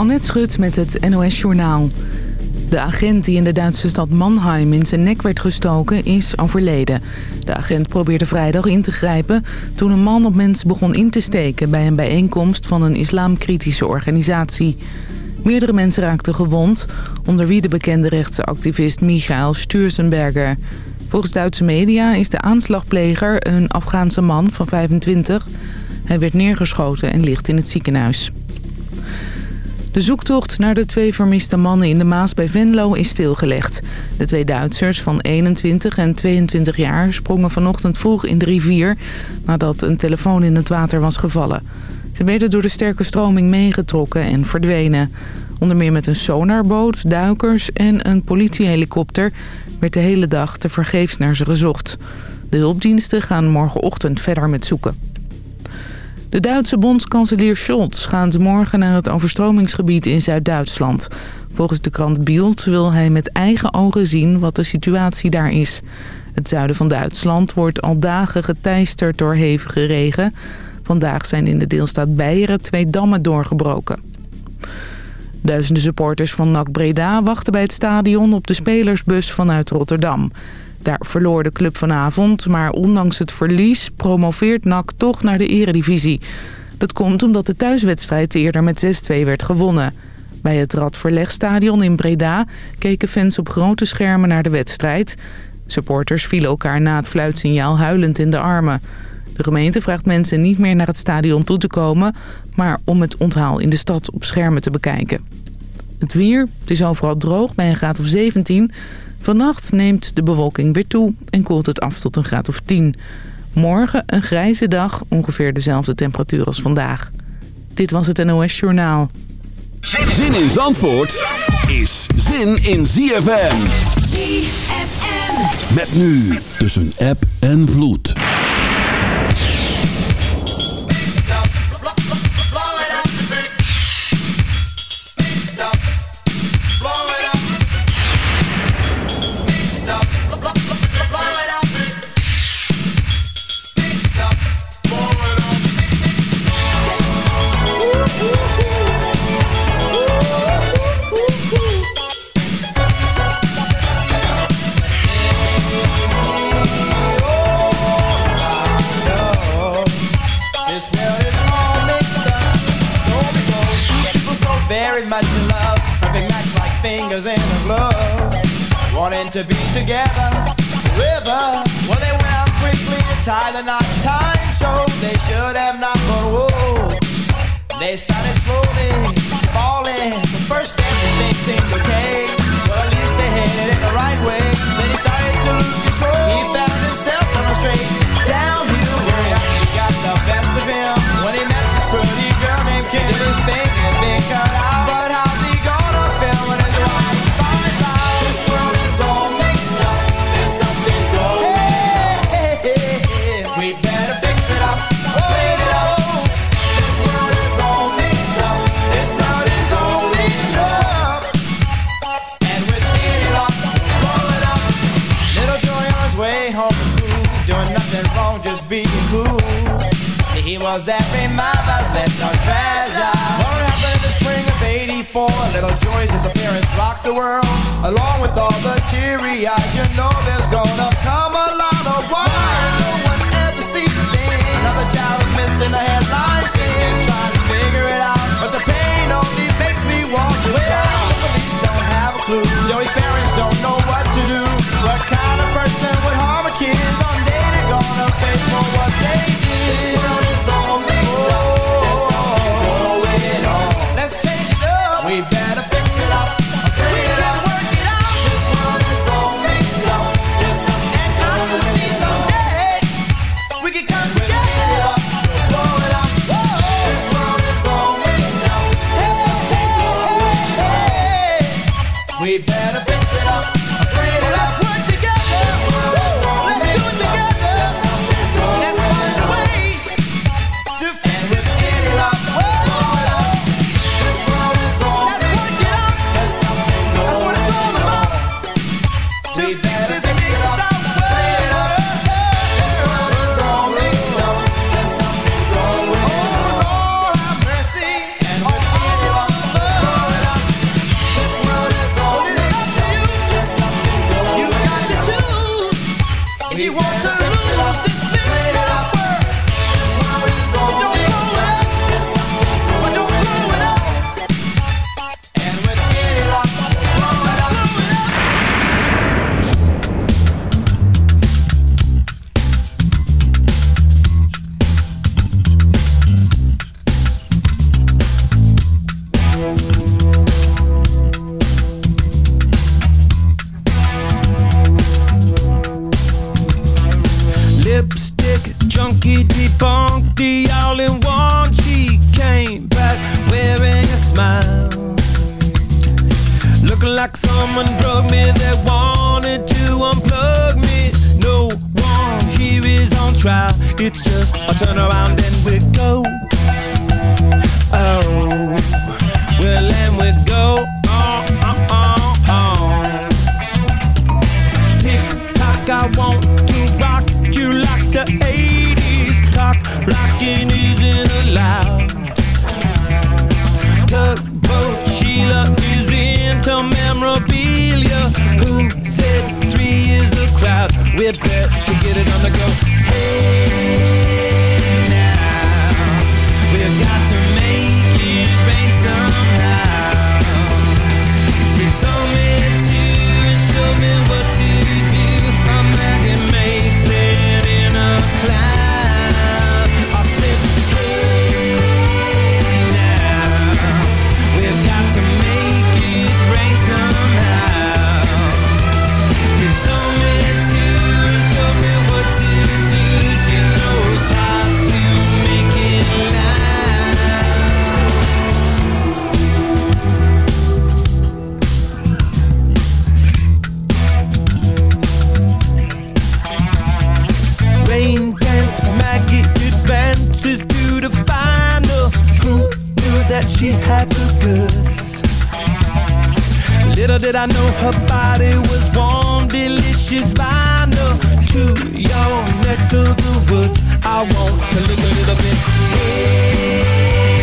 Annette Schut met het NOS Journaal. De agent die in de Duitse stad Mannheim in zijn nek werd gestoken is overleden. De agent probeerde vrijdag in te grijpen toen een man op mensen begon in te steken... bij een bijeenkomst van een islamkritische organisatie. Meerdere mensen raakten gewond, onder wie de bekende rechtse activist Michael Sturzenberger. Volgens Duitse media is de aanslagpleger een Afghaanse man van 25. Hij werd neergeschoten en ligt in het ziekenhuis. De zoektocht naar de twee vermiste mannen in de Maas bij Venlo is stilgelegd. De twee Duitsers van 21 en 22 jaar sprongen vanochtend vroeg in de rivier... nadat een telefoon in het water was gevallen. Ze werden door de sterke stroming meegetrokken en verdwenen. Onder meer met een sonarboot, duikers en een politiehelikopter... werd de hele dag tevergeefs naar ze gezocht. De hulpdiensten gaan morgenochtend verder met zoeken. De Duitse bondskanselier Scholz gaat morgen naar het overstromingsgebied in Zuid-Duitsland. Volgens de krant Bild wil hij met eigen ogen zien wat de situatie daar is. Het zuiden van Duitsland wordt al dagen geteisterd door hevige regen. Vandaag zijn in de deelstaat Beieren twee dammen doorgebroken. Duizenden supporters van NAC Breda wachten bij het stadion op de spelersbus vanuit Rotterdam. Daar verloor de club vanavond, maar ondanks het verlies promoveert NAC toch naar de eredivisie. Dat komt omdat de thuiswedstrijd eerder met 6-2 werd gewonnen. Bij het Radverlegstadion in Breda keken fans op grote schermen naar de wedstrijd. Supporters vielen elkaar na het fluitsignaal huilend in de armen. De gemeente vraagt mensen niet meer naar het stadion toe te komen... maar om het onthaal in de stad op schermen te bekijken. Het weer, het is overal droog bij een graad of 17... Vannacht neemt de bewolking weer toe en koelt het af tot een graad of 10. Morgen een grijze dag, ongeveer dezelfde temperatuur als vandaag. Dit was het NOS Journaal. Zin in Zandvoort is zin in ZFM. ZFM. Met nu tussen app en vloed. Together. River, well they went out quickly to tie the knot. Time showed they should have not, but whoa, they started slowly falling. The first everything seemed okay, but at least they headed in the right way. Then he started to lose control. Was every mother's little treasure. What happened in the spring of 84? Little Joy's disappearance rocked the world. Along with all the teary eyes, you know there's gonna come a lot of why no one ever sees a thing. Another child is missing a headline scene. funky all in one. She came back wearing a smile. Looking like someone drugged me that wanted to unplug me. No one here is on trial. It's just a turn around and we go. We're back to get it on the go. Hey. Little did I know her body was warm, delicious vinyl to your neck of the woods. I want to look a little bit. Hey.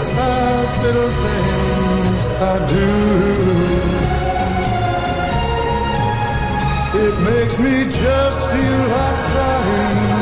such little things I do. It makes me just feel like crying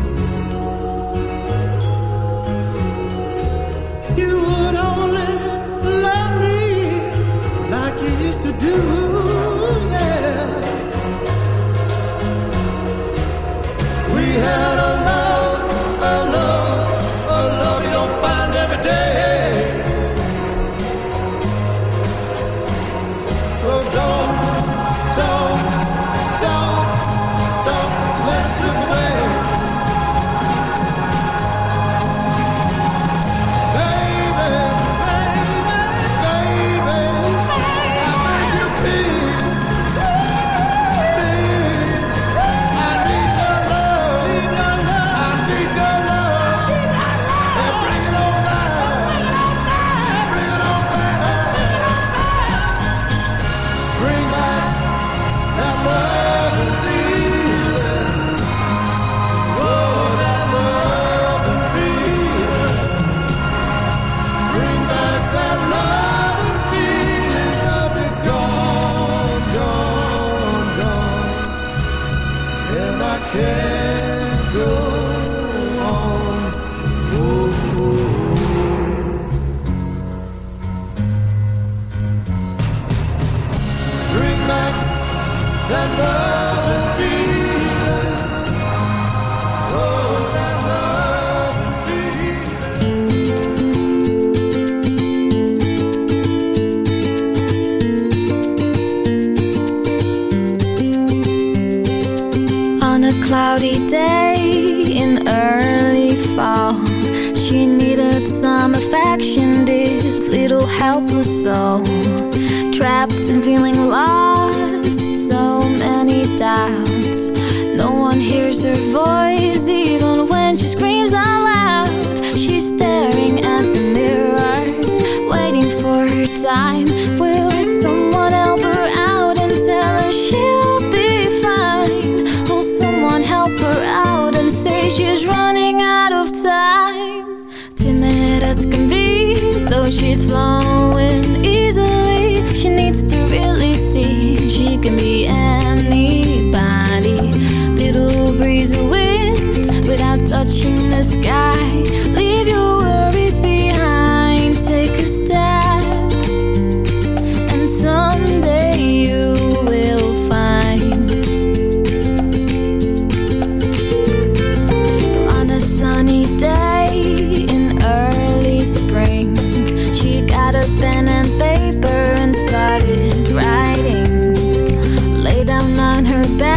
her back.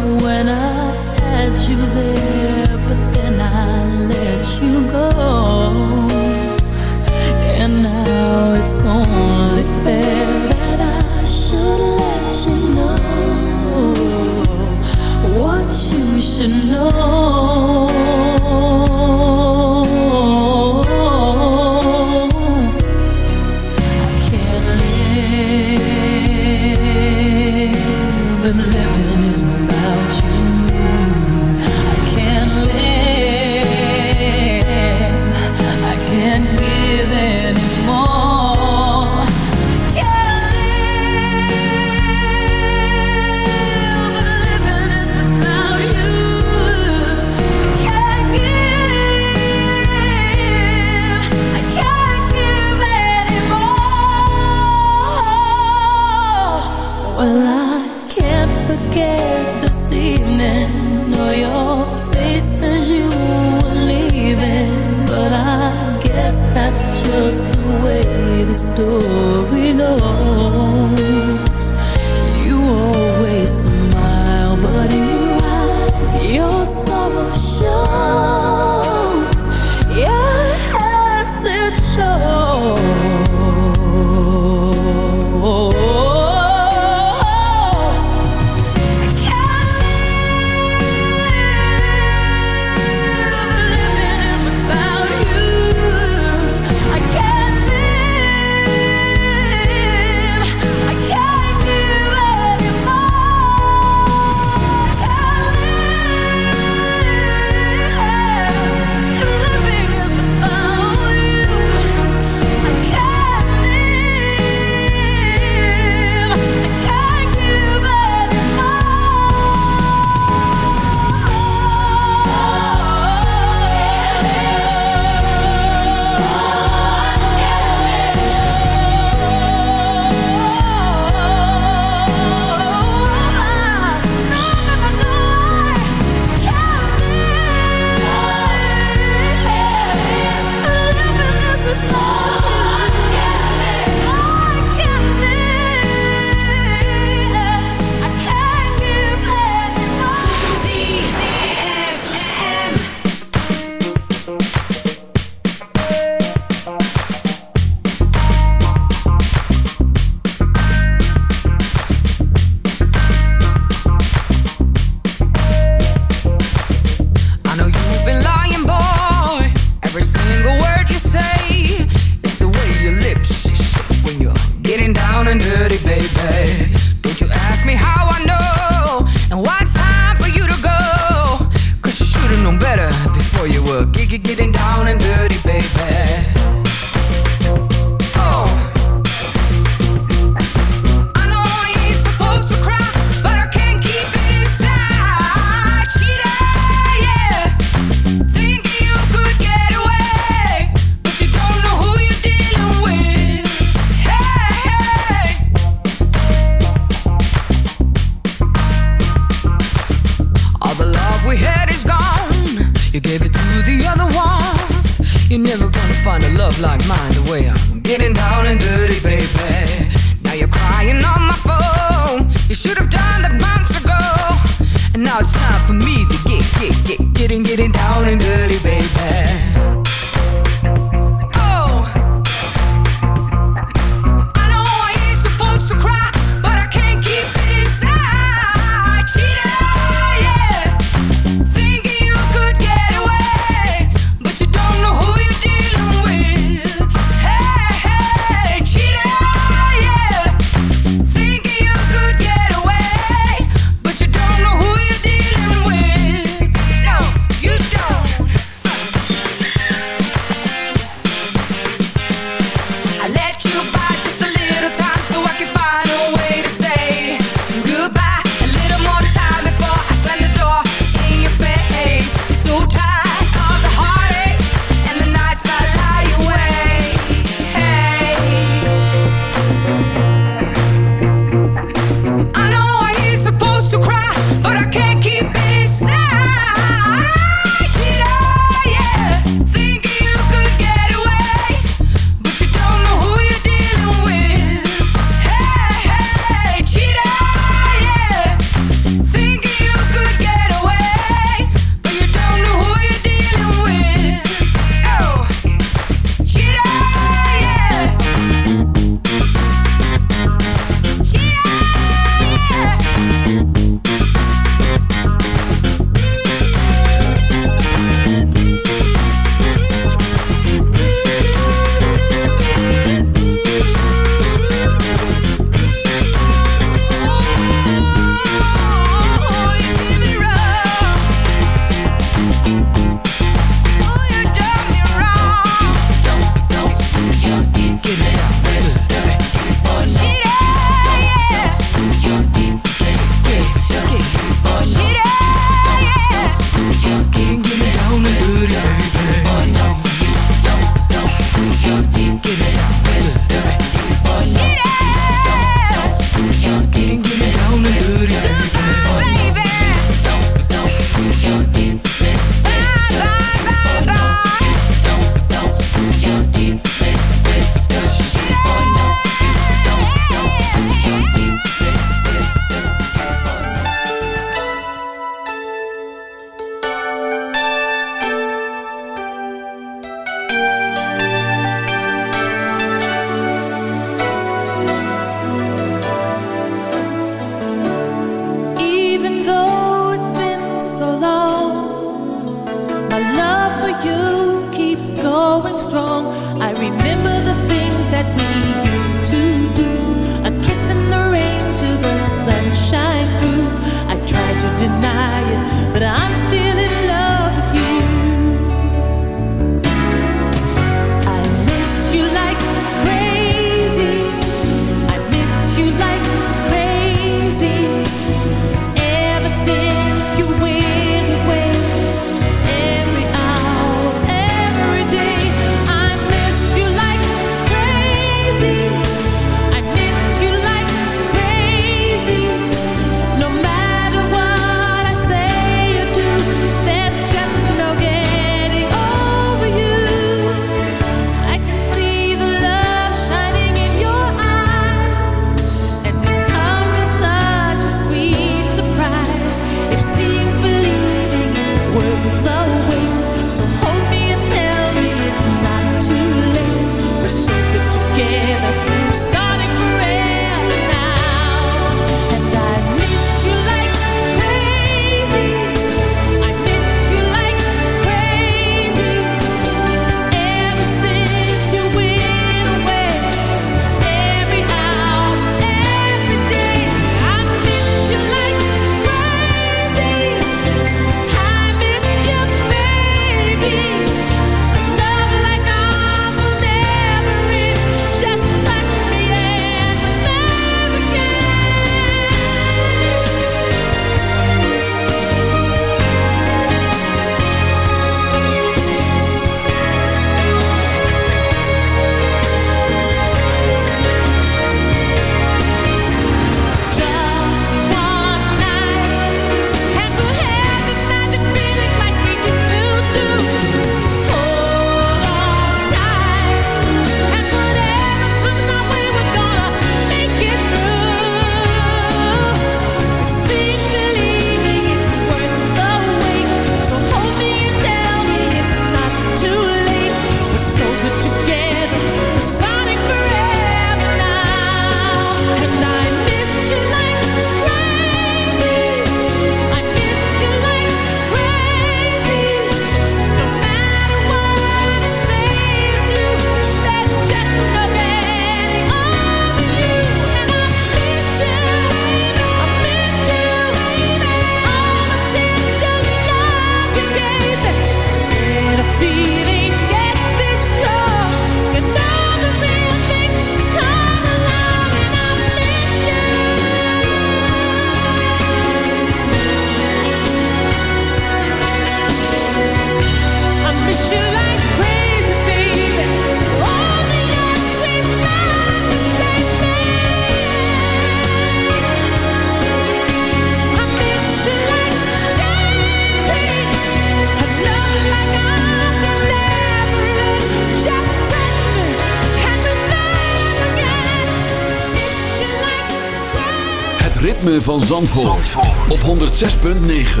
Van Zandvoort, op 106.9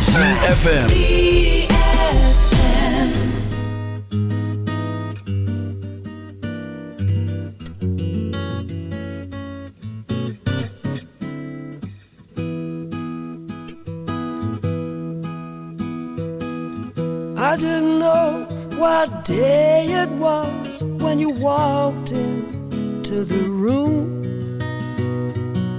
CFFM I didn't know what day it was when you walked into the room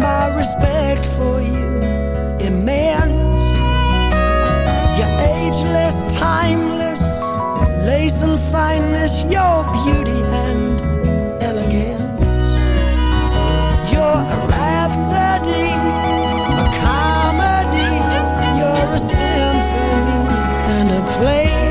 my respect for you immense. You're ageless, timeless, lace and fineness, your beauty and elegance. You're a rhapsody, a comedy, you're a symphony and a play.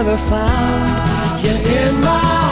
Ever found. You're in my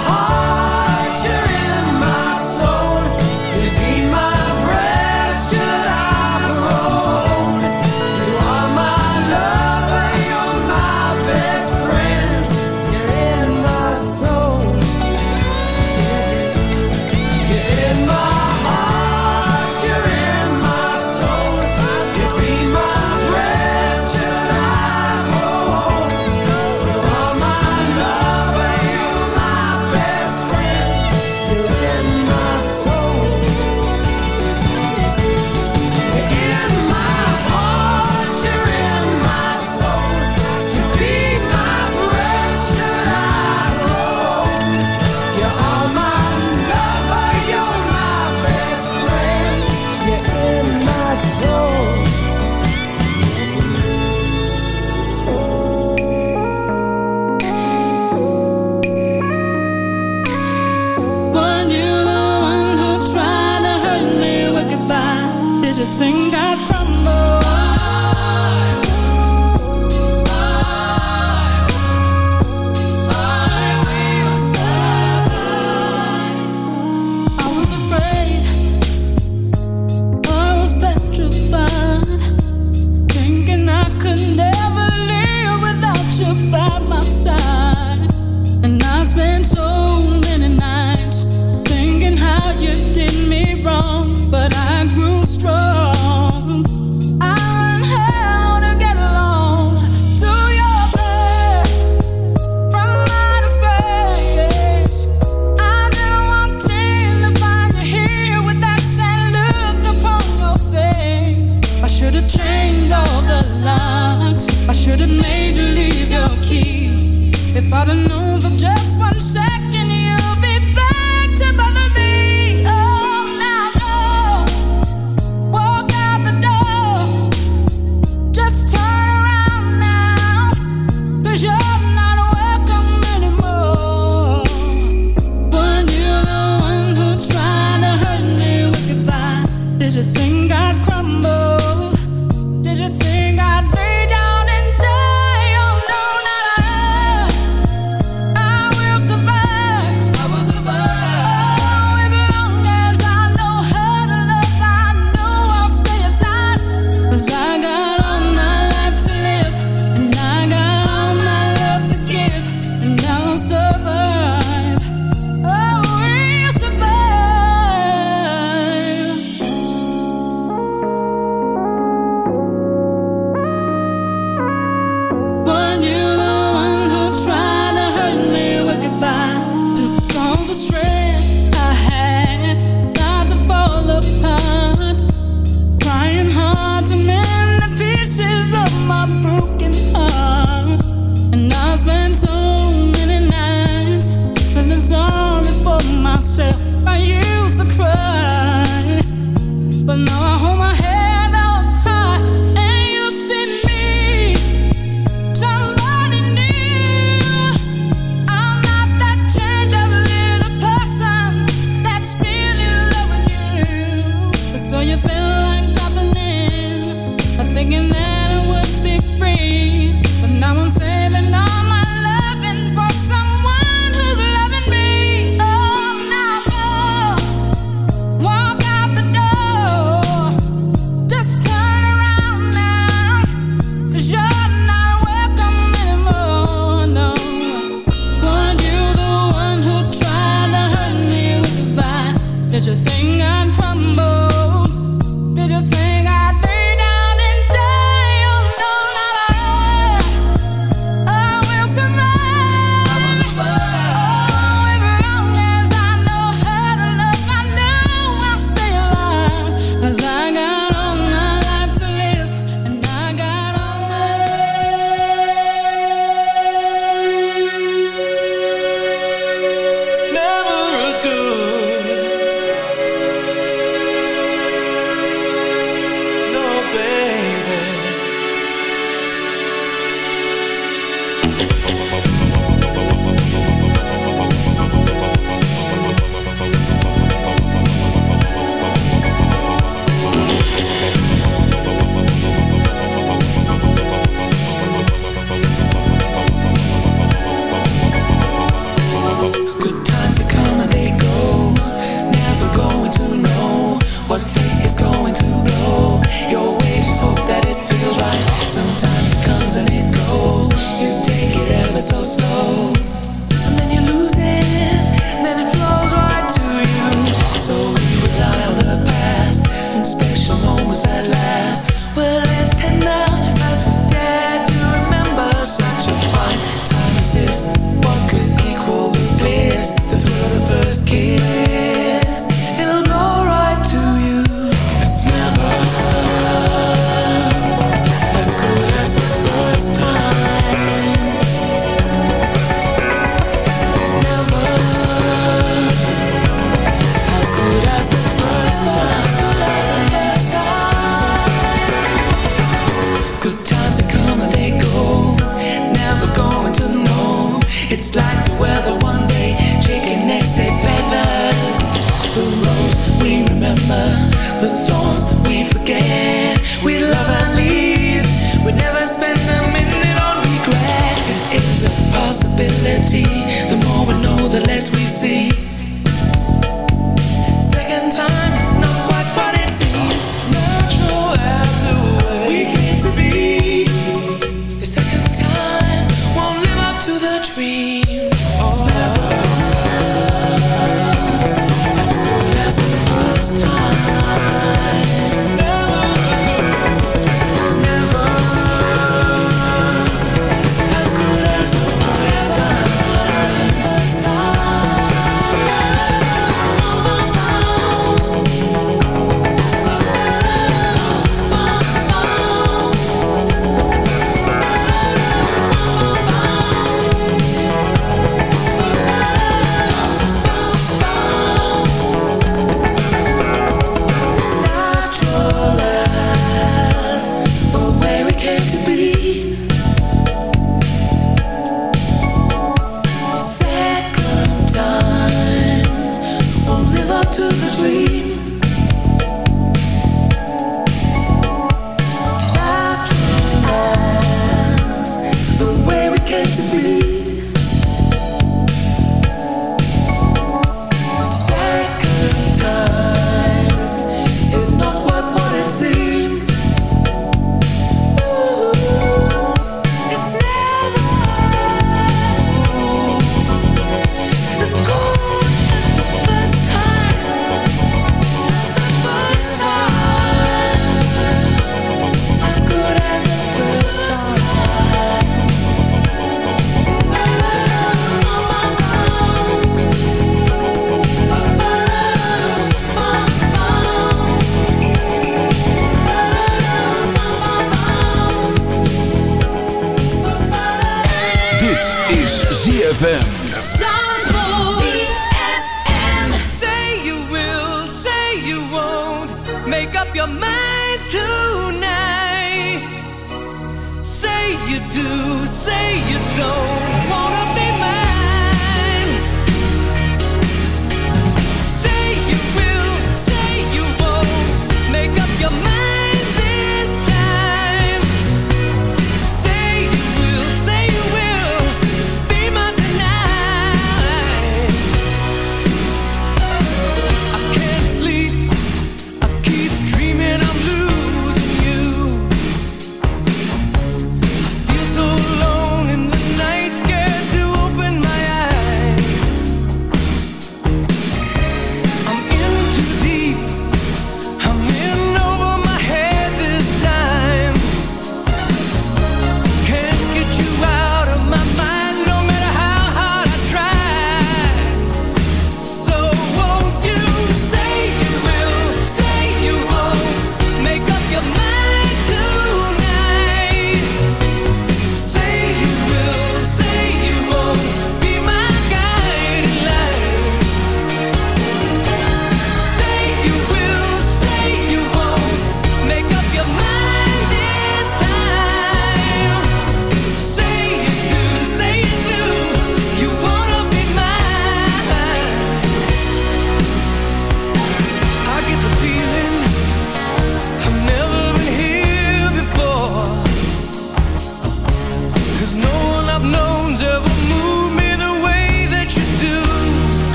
so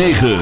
9.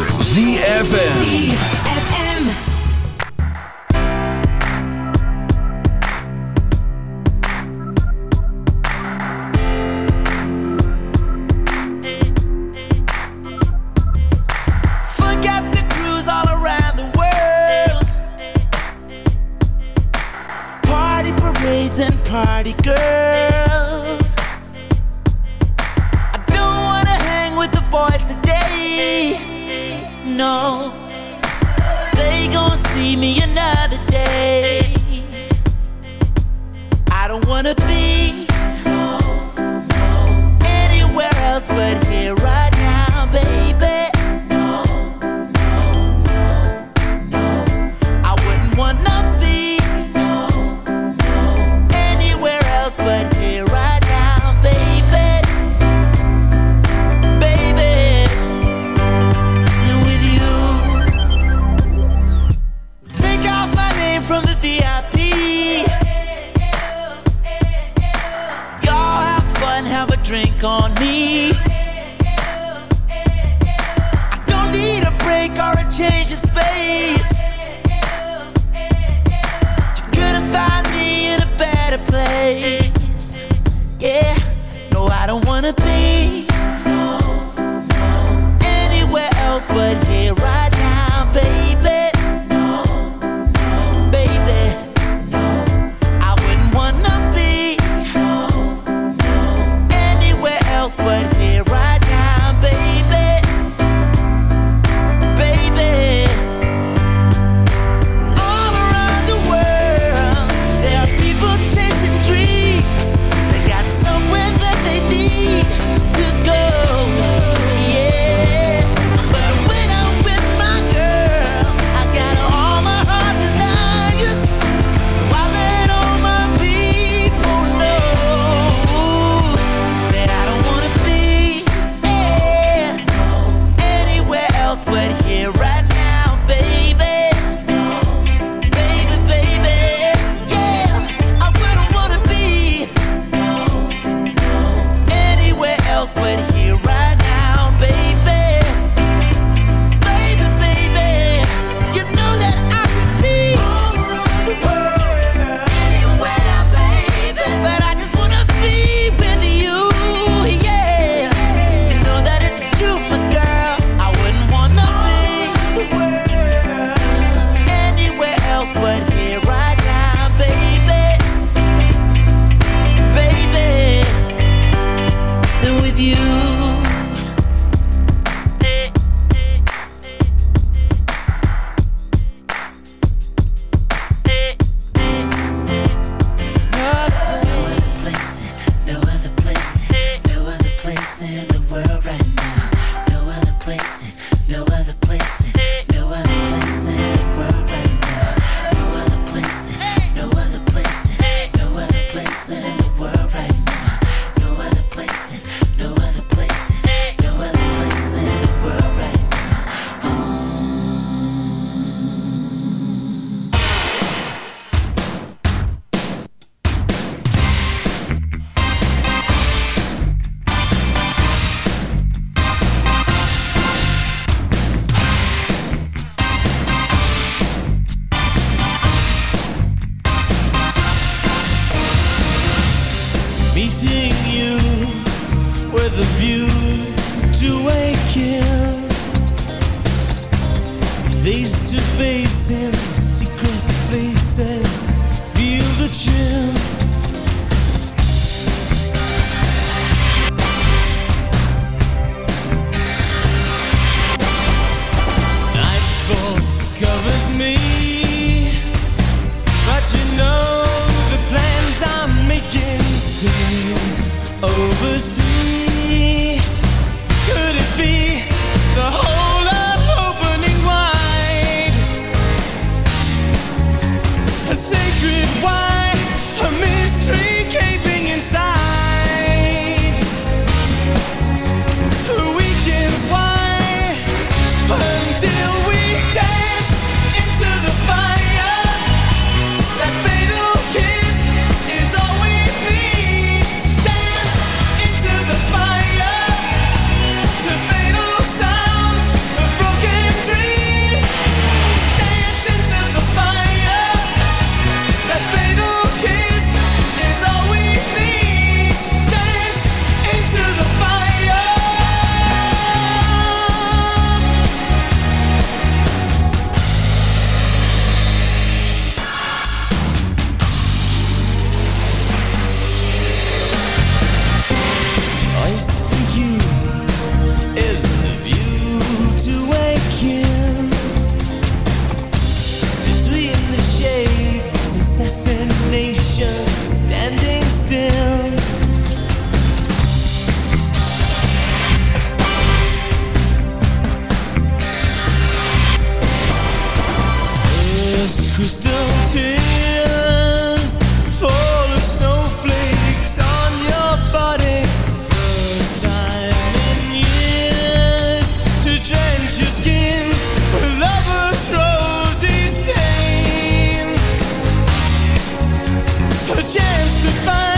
to find